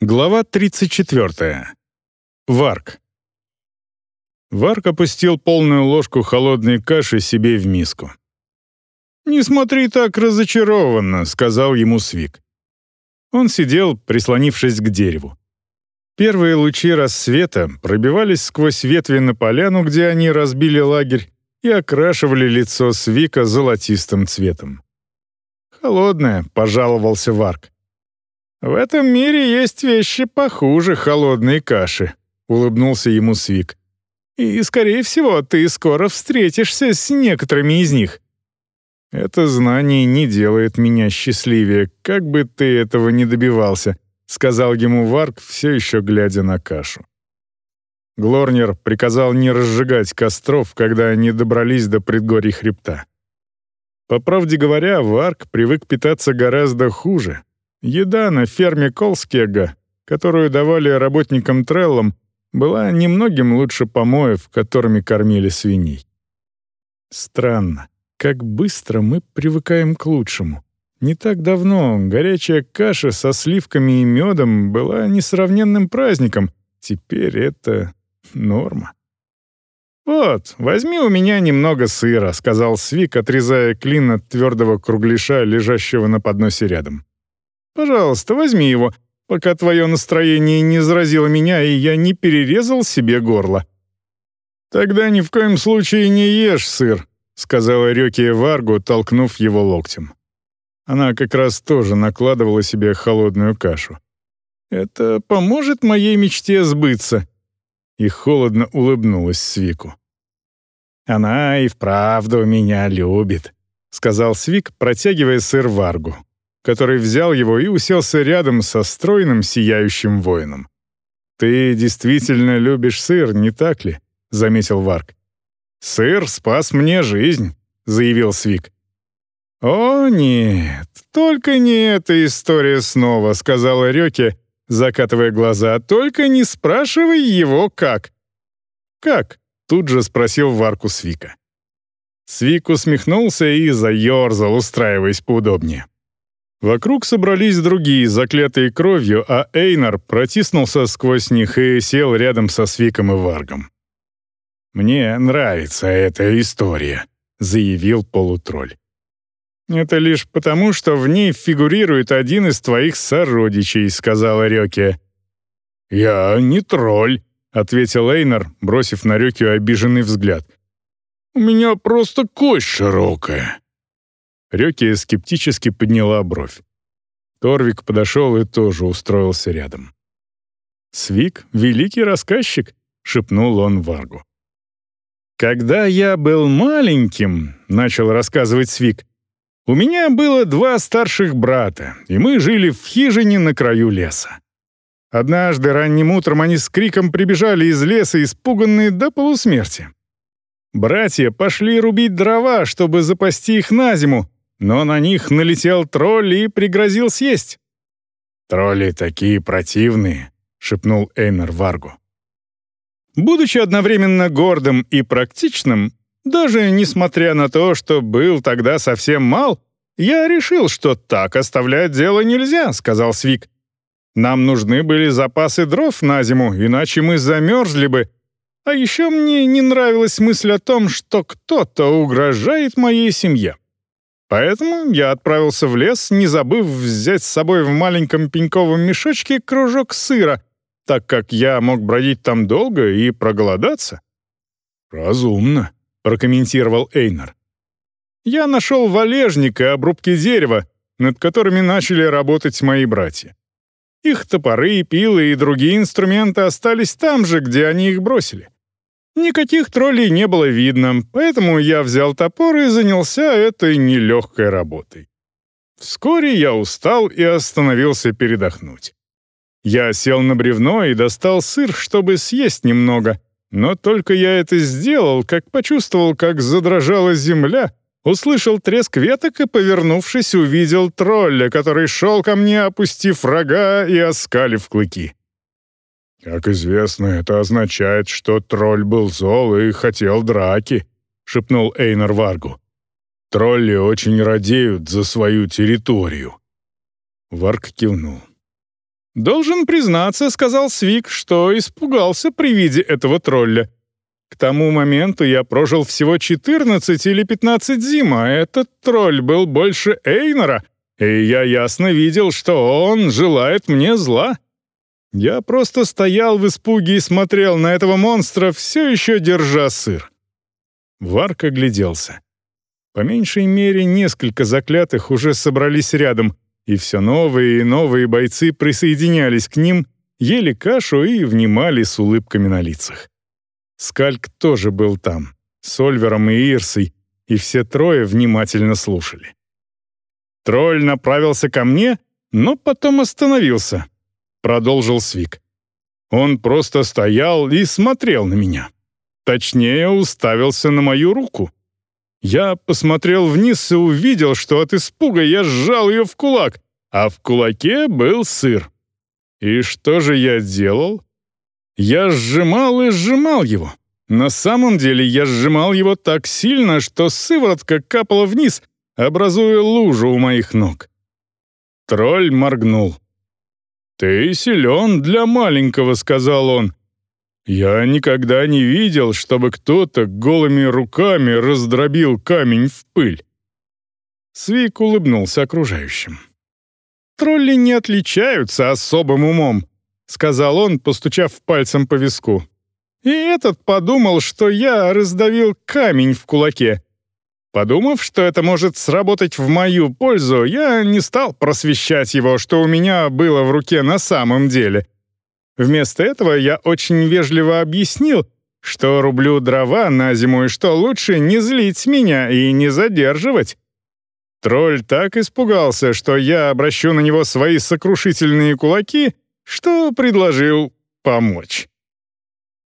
Глава 34. Варк. Варк опустил полную ложку холодной каши себе в миску. «Не смотри так разочарованно», — сказал ему Свик. Он сидел, прислонившись к дереву. Первые лучи рассвета пробивались сквозь ветви на поляну, где они разбили лагерь, и окрашивали лицо Свика золотистым цветом. «Холодное», — пожаловался Варк. «В этом мире есть вещи похуже холодной каши», — улыбнулся ему Свик. «И, скорее всего, ты скоро встретишься с некоторыми из них». «Это знание не делает меня счастливее, как бы ты этого не добивался», — сказал ему Варк, все еще глядя на кашу. Глорнер приказал не разжигать костров, когда они добрались до предгорий хребта. По правде говоря, Варк привык питаться гораздо хуже, Еда на ферме Колскега, которую давали работникам Треллам, была немногим лучше помоев, которыми кормили свиней. Странно, как быстро мы привыкаем к лучшему. Не так давно горячая каша со сливками и медом была несравненным праздником, теперь это норма. «Вот, возьми у меня немного сыра», — сказал Свик, отрезая клин от твердого кругляша, лежащего на подносе рядом. Пожалуйста, возьми его, пока твое настроение не заразило меня, и я не перерезал себе горло». «Тогда ни в коем случае не ешь сыр», — сказала Рёки Варгу, толкнув его локтем. Она как раз тоже накладывала себе холодную кашу. «Это поможет моей мечте сбыться?» И холодно улыбнулась Свику. «Она и вправду меня любит», — сказал Свик, протягивая сыр Варгу который взял его и уселся рядом со стройным сияющим воином. «Ты действительно любишь сыр, не так ли?» — заметил Варк. «Сыр спас мне жизнь», — заявил Свик. «О, нет, только не эта история снова», — сказала Рёке, закатывая глаза. «Только не спрашивай его, как». «Как?» — тут же спросил Варку Свика. Свик усмехнулся и заерзал, устраиваясь поудобнее. Вокруг собрались другие, заклятые кровью, а Эйнар протиснулся сквозь них и сел рядом со Свиком и Варгом. «Мне нравится эта история», — заявил полутролль. «Это лишь потому, что в ней фигурирует один из твоих сородичей», — сказала Рёке. «Я не тролль», — ответил Эйнар, бросив на Рёке обиженный взгляд. «У меня просто кость широкая». Рёки скептически подняла бровь. Торвик подошел и тоже устроился рядом. «Свик — великий рассказчик», — шепнул он Варгу. «Когда я был маленьким», — начал рассказывать Свик, «у меня было два старших брата, и мы жили в хижине на краю леса. Однажды ранним утром они с криком прибежали из леса, испуганные до полусмерти. Братья пошли рубить дрова, чтобы запасти их на зиму, но на них налетел тролль и пригрозил съесть. «Тролли такие противные», — шепнул Эйнер Варгу. Будучи одновременно гордым и практичным, даже несмотря на то, что был тогда совсем мал, я решил, что так оставлять дело нельзя, сказал Свик. Нам нужны были запасы дров на зиму, иначе мы замерзли бы. А еще мне не нравилась мысль о том, что кто-то угрожает моей семье. Поэтому я отправился в лес, не забыв взять с собой в маленьком пеньковом мешочке кружок сыра, так как я мог бродить там долго и проголодаться. «Разумно», — прокомментировал Эйнар. «Я нашел валежник и обрубки дерева, над которыми начали работать мои братья. Их топоры, пилы и другие инструменты остались там же, где они их бросили. Никаких троллей не было видно, поэтому я взял топор и занялся этой нелегкой работой. Вскоре я устал и остановился передохнуть. Я сел на бревно и достал сыр, чтобы съесть немного, но только я это сделал, как почувствовал, как задрожала земля, услышал треск веток и, повернувшись, увидел тролля, который шел ко мне, опустив рога и оскалив клыки. «Как известно, это означает, что тролль был зол и хотел драки», — шепнул Эйнар Варгу. «Тролли очень радеют за свою территорию». Варг кивнул. «Должен признаться», — сказал Свик, что испугался при виде этого тролля. К тому моменту я прожил всего 14 или 15 зим, а этот тролль был больше Эйнора, и я ясно видел, что он желает мне зла. Я просто стоял в испуге и смотрел на этого монстра, все еще держа сыр. Варк огляделся. По меньшей мере, несколько заклятых уже собрались рядом, и все новые и новые бойцы присоединялись к ним, ели кашу и внимали с улыбками на лицах. Скальк тоже был там, с Ольвером и Ирсой, и все трое внимательно слушали. Тролль направился ко мне, но потом остановился. Продолжил Свик. Он просто стоял и смотрел на меня. Точнее, уставился на мою руку. Я посмотрел вниз и увидел, что от испуга я сжал ее в кулак, а в кулаке был сыр. И что же я делал? Я сжимал и сжимал его. На самом деле я сжимал его так сильно, что сыворотка капала вниз, образуя лужу у моих ног. Тролль моргнул. «Ты силен для маленького», — сказал он. «Я никогда не видел, чтобы кто-то голыми руками раздробил камень в пыль». Свик улыбнулся окружающим. «Тролли не отличаются особым умом сказал он, постучав пальцем по виску. И этот подумал, что я раздавил камень в кулаке. Подумав, что это может сработать в мою пользу, я не стал просвещать его, что у меня было в руке на самом деле. Вместо этого я очень вежливо объяснил, что рублю дрова на зиму и что лучше не злить меня и не задерживать. Тролль так испугался, что я обращу на него свои сокрушительные кулаки — что предложил помочь.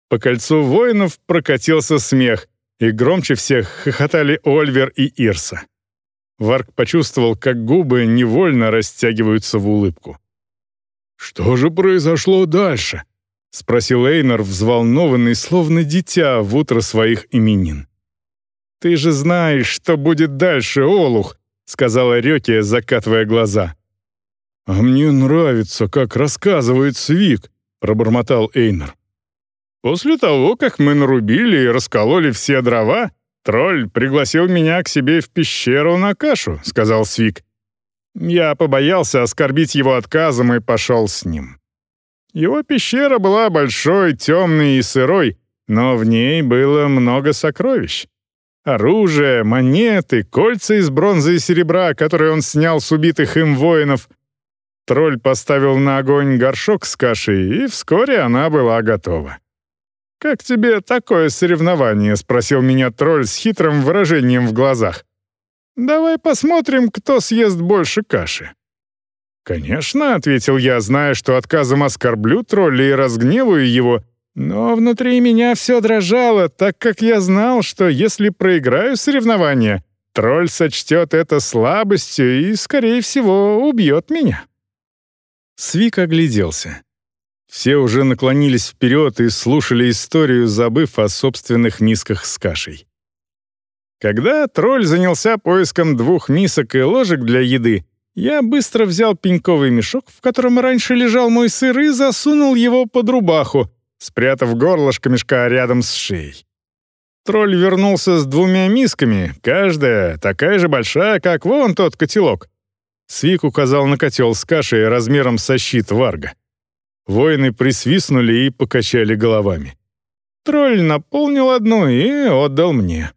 По кольцу воинов прокатился смех, и громче всех хохотали Ольвер и Ирса. Варк почувствовал, как губы невольно растягиваются в улыбку. «Что же произошло дальше?» — спросил Эйнар, взволнованный, словно дитя в утро своих именин. «Ты же знаешь, что будет дальше, Олух», — сказала Рёке, закатывая глаза. «А мне нравится, как рассказывает Свик», — пробормотал Эйнер. «После того, как мы нарубили и раскололи все дрова, тролль пригласил меня к себе в пещеру на кашу», — сказал Свик. Я побоялся оскорбить его отказом и пошел с ним. Его пещера была большой, темной и сырой, но в ней было много сокровищ. Оружие, монеты, кольца из бронзы и серебра, которые он снял с убитых им воинов — Тролль поставил на огонь горшок с кашей, и вскоре она была готова. «Как тебе такое соревнование?» — спросил меня тролль с хитрым выражением в глазах. «Давай посмотрим, кто съест больше каши». «Конечно», — ответил я, зная, что отказом оскорблю тролля и разгневаю его, но внутри меня все дрожало, так как я знал, что если проиграю соревнование, тролль сочтет это слабостью и, скорее всего, убьет меня. Свик огляделся. Все уже наклонились вперед и слушали историю, забыв о собственных мисках с кашей. Когда тролль занялся поиском двух мисок и ложек для еды, я быстро взял пеньковый мешок, в котором раньше лежал мой сыр, и засунул его под рубаху, спрятав горлышко мешка рядом с шеей. Тролль вернулся с двумя мисками, каждая такая же большая, как вон тот котелок. Свик указал на котел с кашей размером со щит варга. Воины присвистнули и покачали головами. Тролль наполнил одну и отдал мне.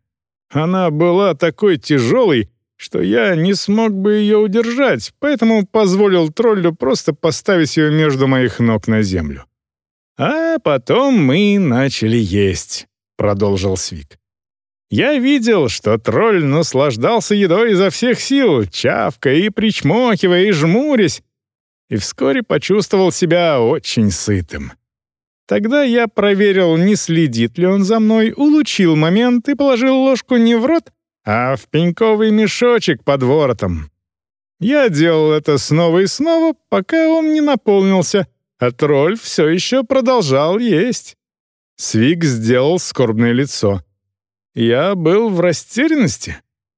Она была такой тяжелой, что я не смог бы ее удержать, поэтому позволил троллю просто поставить ее между моих ног на землю. «А потом мы начали есть», — продолжил Свик. Я видел, что тролль наслаждался едой изо всех сил, чавкая и причмокивая и жмурясь, и вскоре почувствовал себя очень сытым. Тогда я проверил, не следит ли он за мной, улучил момент и положил ложку не в рот, а в пеньковый мешочек под воротом. Я делал это снова и снова, пока он не наполнился, а тролль все еще продолжал есть. Свик сделал скорбное лицо. Я был в растерянности,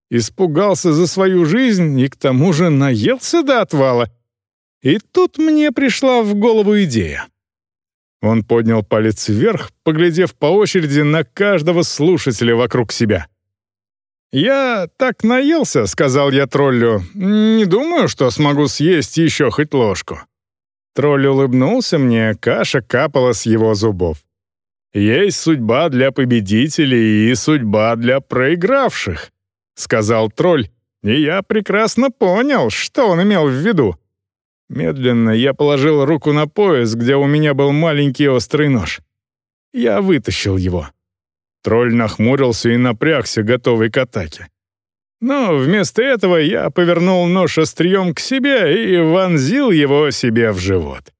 испугался за свою жизнь и к тому же наелся до отвала. И тут мне пришла в голову идея. Он поднял палец вверх, поглядев по очереди на каждого слушателя вокруг себя. «Я так наелся», — сказал я троллю. «Не думаю, что смогу съесть еще хоть ложку». Тролль улыбнулся мне, каша капала с его зубов. «Есть судьба для победителей и судьба для проигравших», — сказал тролль, и я прекрасно понял, что он имел в виду. Медленно я положил руку на пояс, где у меня был маленький острый нож. Я вытащил его. Тролль нахмурился и напрягся, готовый к атаке. Но вместо этого я повернул нож острием к себе и вонзил его себе в живот.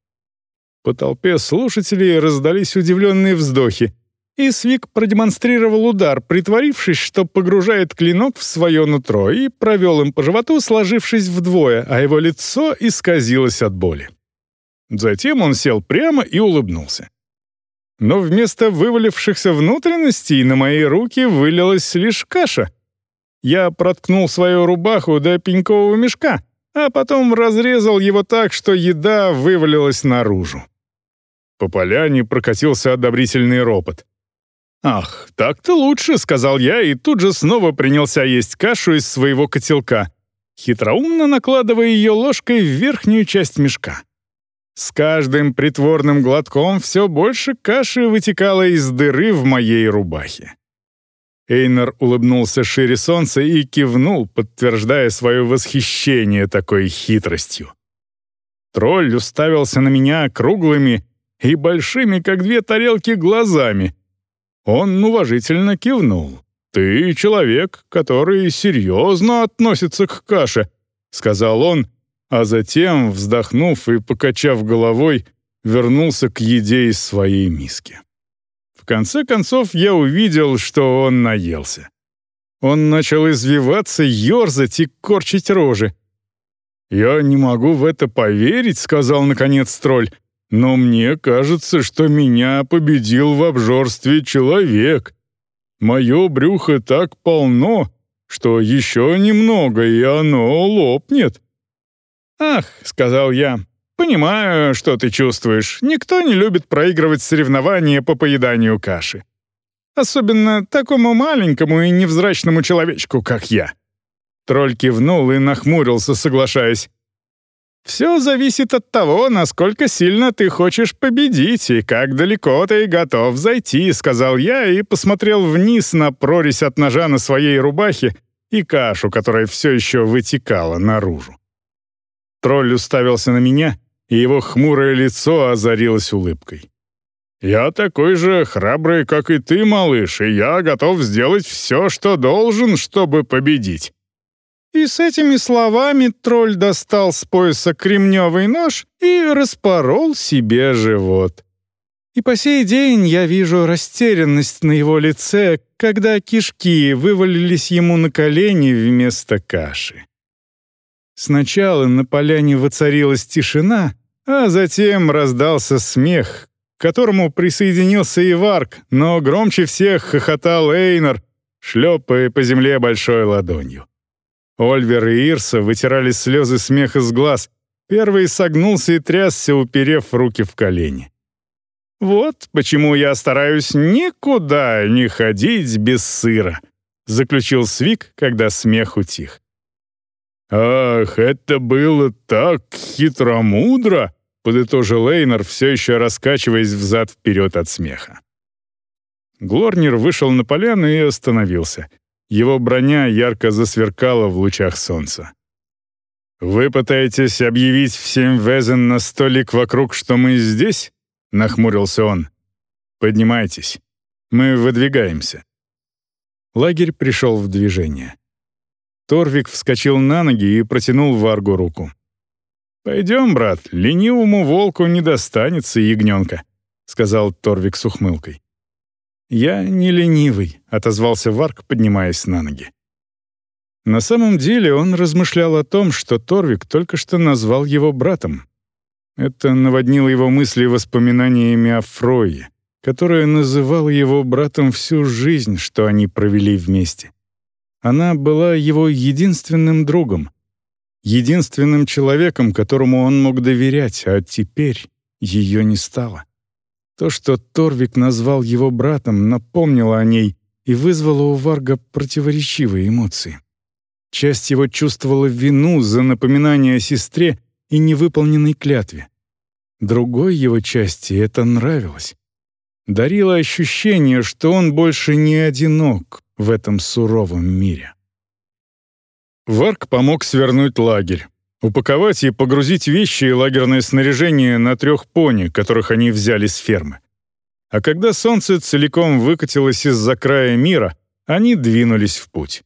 По толпе слушателей раздались удивленные вздохи, и Свик продемонстрировал удар, притворившись, что погружает клинок в свое нутро, и провел им по животу, сложившись вдвое, а его лицо исказилось от боли. Затем он сел прямо и улыбнулся. Но вместо вывалившихся внутренностей на мои руки вылилась лишь каша. Я проткнул свою рубаху до пенькового мешка, а потом разрезал его так, что еда вывалилась наружу. По поляне прокатился одобрительный ропот. «Ах, так-то лучше», — сказал я, и тут же снова принялся есть кашу из своего котелка, хитроумно накладывая ее ложкой в верхнюю часть мешка. С каждым притворным глотком все больше каши вытекало из дыры в моей рубахе. Эйнер улыбнулся шире солнца и кивнул, подтверждая свое восхищение такой хитростью. Тролль уставился на меня круглыми и большими, как две тарелки, глазами, он уважительно кивнул. «Ты человек, который серьезно относится к каше», — сказал он, а затем, вздохнув и покачав головой, вернулся к еде из своей миски. В конце концов я увидел, что он наелся. Он начал извиваться, ерзать и корчить рожи. «Я не могу в это поверить», — сказал наконец тролль. Но мне кажется, что меня победил в обжорстве человек. Мое брюхо так полно, что еще немного, и оно лопнет». «Ах», — сказал я, — «понимаю, что ты чувствуешь. Никто не любит проигрывать соревнования по поеданию каши. Особенно такому маленькому и невзрачному человечку, как я». Тролль кивнул и нахмурился, соглашаясь. Все зависит от того, насколько сильно ты хочешь победить и как далеко ты готов зайти», — сказал я и посмотрел вниз на прорезь от ножа на своей рубахе и кашу, которая все еще вытекала наружу. Тролль уставился на меня, и его хмурое лицо озарилось улыбкой. «Я такой же храбрый, как и ты, малыш, и я готов сделать все, что должен, чтобы победить. И с этими словами тролль достал с пояса кремневый нож и распорол себе живот. И по сей день я вижу растерянность на его лице, когда кишки вывалились ему на колени вместо каши. Сначала на поляне воцарилась тишина, а затем раздался смех, к которому присоединился и Варк, но громче всех хохотал Эйнар, шлепая по земле большой ладонью. Ольвер и Ирса вытирали слезы смеха с глаз. Первый согнулся и трясся, уперев руки в колени. «Вот почему я стараюсь никуда не ходить без сыра», заключил Свик, когда смех утих. «Ах, это было так хитромудро!» подытожил Лейнер, все еще раскачиваясь взад-вперед от смеха. Глорнер вышел на поляну и остановился. Его броня ярко засверкала в лучах солнца. «Вы пытаетесь объявить всем Везен на столик вокруг, что мы здесь?» — нахмурился он. «Поднимайтесь. Мы выдвигаемся». Лагерь пришел в движение. Торвик вскочил на ноги и протянул Варгу руку. «Пойдем, брат, ленивому волку не достанется ягненка», — сказал Торвик с ухмылкой. «Я не ленивый», — отозвался Варк, поднимаясь на ноги. На самом деле он размышлял о том, что Торвик только что назвал его братом. Это наводнило его мысли воспоминаниями о Фрое, которая называла его братом всю жизнь, что они провели вместе. Она была его единственным другом. единственным человеком, которому он мог доверять, а теперь ее не стало. То, что Торвик назвал его братом, напомнило о ней и вызвало у Варга противоречивые эмоции. Часть его чувствовала вину за напоминание о сестре и невыполненной клятве. Другой его части это нравилось. Дарило ощущение, что он больше не одинок в этом суровом мире. Варк помог свернуть лагерь, упаковать и погрузить вещи и лагерное снаряжение на трех пони, которых они взяли с фермы. А когда солнце целиком выкатилось из-за края мира, они двинулись в путь.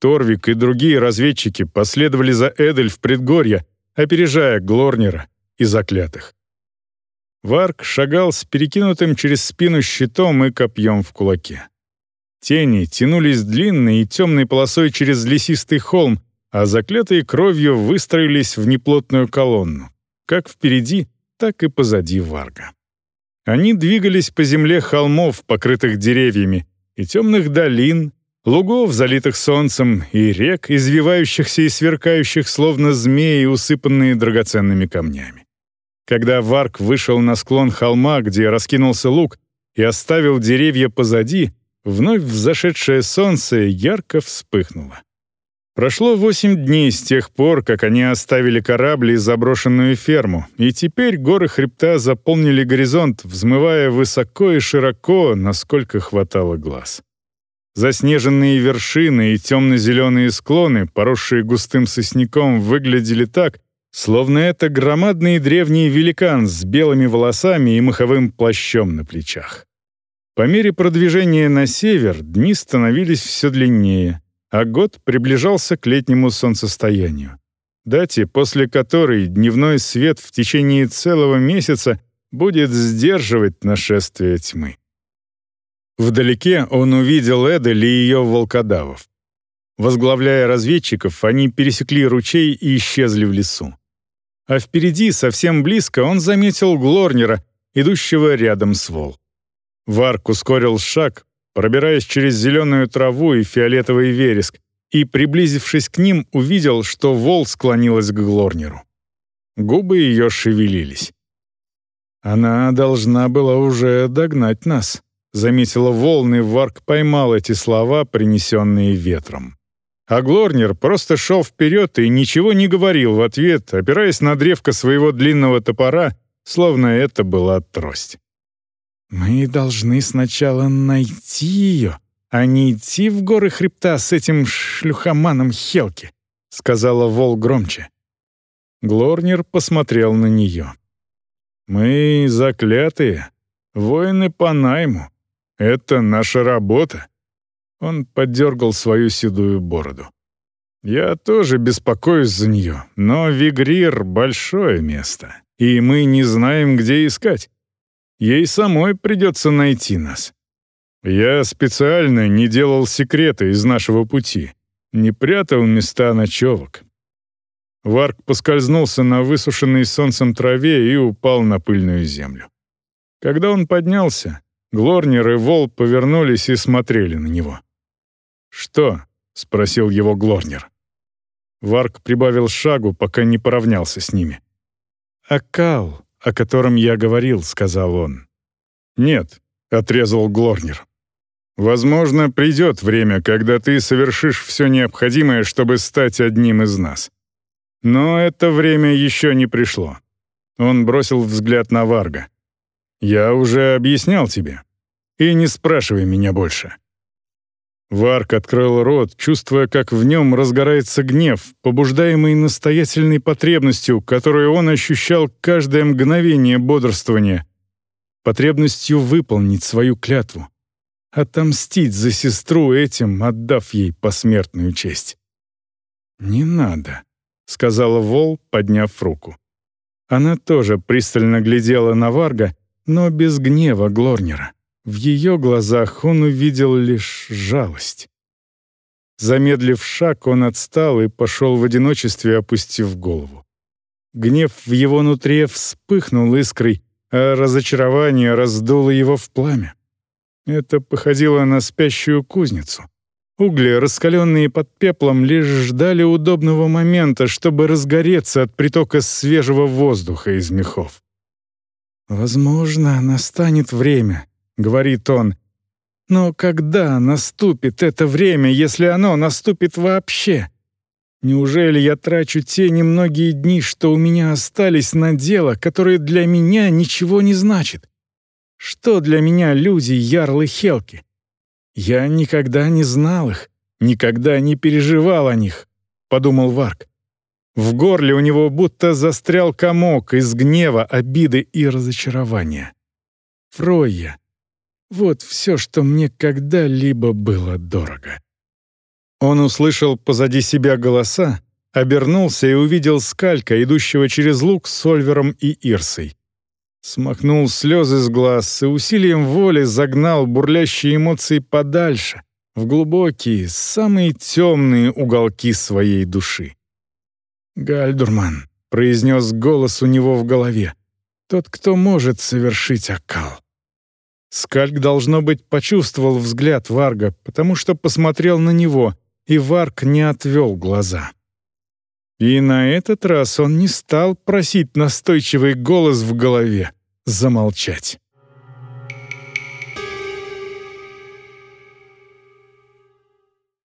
Торвик и другие разведчики последовали за Эдель в предгорье, опережая Глорнера и заклятых. Варк шагал с перекинутым через спину щитом и копьем в кулаке. Тени тянулись длинной и темной полосой через лесистый холм, а заклятые кровью выстроились в неплотную колонну, как впереди, так и позади Варга. Они двигались по земле холмов, покрытых деревьями, и темных долин, лугов, залитых солнцем, и рек, извивающихся и сверкающих, словно змеи, усыпанные драгоценными камнями. Когда Варк вышел на склон холма, где раскинулся луг, и оставил деревья позади, вновь взошедшее солнце ярко вспыхнуло. Прошло восемь дней с тех пор, как они оставили корабль и заброшенную ферму, и теперь горы хребта заполнили горизонт, взмывая высоко и широко, насколько хватало глаз. Заснеженные вершины и темно-зеленые склоны, поросшие густым сосняком, выглядели так, словно это громадный древний великан с белыми волосами и маховым плащом на плечах. По мере продвижения на север дни становились все длиннее, а год приближался к летнему солнцестоянию. Дате, после которой дневной свет в течение целого месяца будет сдерживать нашествие тьмы. Вдалеке он увидел Эдель и ее волкодавов. Возглавляя разведчиков, они пересекли ручей и исчезли в лесу. А впереди, совсем близко, он заметил Глорнера, идущего рядом с Вол. Варк ускорил шаг, пробираясь через зеленую траву и фиолетовый вереск, и, приблизившись к ним, увидел, что Вол склонилась к Глорнеру. Губы ее шевелились. «Она должна была уже догнать нас», — заметила волны, Варк поймал эти слова, принесенные ветром. А Глорнер просто шел вперед и ничего не говорил в ответ, опираясь на древко своего длинного топора, словно это была трость. «Мы должны сначала найти ее, а не идти в горы хребта с этим шлюхоманом Хелки», — сказала Вол громче. Глорнер посмотрел на нее. «Мы заклятые, воины по найму. Это наша работа». Он поддергал свою седую бороду. «Я тоже беспокоюсь за нее, но Вигрир — большое место, и мы не знаем, где искать. Ей самой придется найти нас. Я специально не делал секреты из нашего пути, не прятал места ночевок. Варк поскользнулся на высушенной солнцем траве и упал на пыльную землю. Когда он поднялся, Глорнер и Вол повернулись и смотрели на него. «Что?» — спросил его Глорнер. Варк прибавил шагу, пока не поравнялся с ними. «Акал», о котором я говорил», — сказал он. «Нет», — отрезал Глорнер. «Возможно, придет время, когда ты совершишь все необходимое, чтобы стать одним из нас. Но это время еще не пришло». Он бросил взгляд на Варга. «Я уже объяснял тебе. И не спрашивай меня больше». Варк открыл рот, чувствуя, как в нем разгорается гнев, побуждаемый настоятельной потребностью, которую он ощущал каждое мгновение бодрствования, потребностью выполнить свою клятву, отомстить за сестру этим, отдав ей посмертную честь. «Не надо», — сказала Вол, подняв руку. Она тоже пристально глядела на Варга, но без гнева Глорнера. В ее глазах он увидел лишь жалость. Замедлив шаг, он отстал и пошел в одиночестве, опустив голову. Гнев в его нутре вспыхнул искрой, а разочарование раздуло его в пламя. Это походило на спящую кузницу. Угли, раскаленные под пеплом, лишь ждали удобного момента, чтобы разгореться от притока свежего воздуха из мехов. «Возможно, настанет время», — говорит он. «Но когда наступит это время, если оно наступит вообще? Неужели я трачу те немногие дни, что у меня остались на дело, которое для меня ничего не значит? Что для меня люди Ярлы Хелки? Я никогда не знал их, никогда не переживал о них», — подумал Варк. В горле у него будто застрял комок из гнева, обиды и разочарования. Фройя. Вот все, что мне когда-либо было дорого. Он услышал позади себя голоса, обернулся и увидел скалька, идущего через луг с Ольвером и Ирсой. Смахнул слезы с глаз и усилием воли загнал бурлящие эмоции подальше, в глубокие, самые темные уголки своей души. «Гальдурман», — произнес голос у него в голове, — «тот, кто может совершить окал». Скальк, должно быть, почувствовал взгляд Варга, потому что посмотрел на него, и Варк не отвел глаза. И на этот раз он не стал просить настойчивый голос в голове замолчать.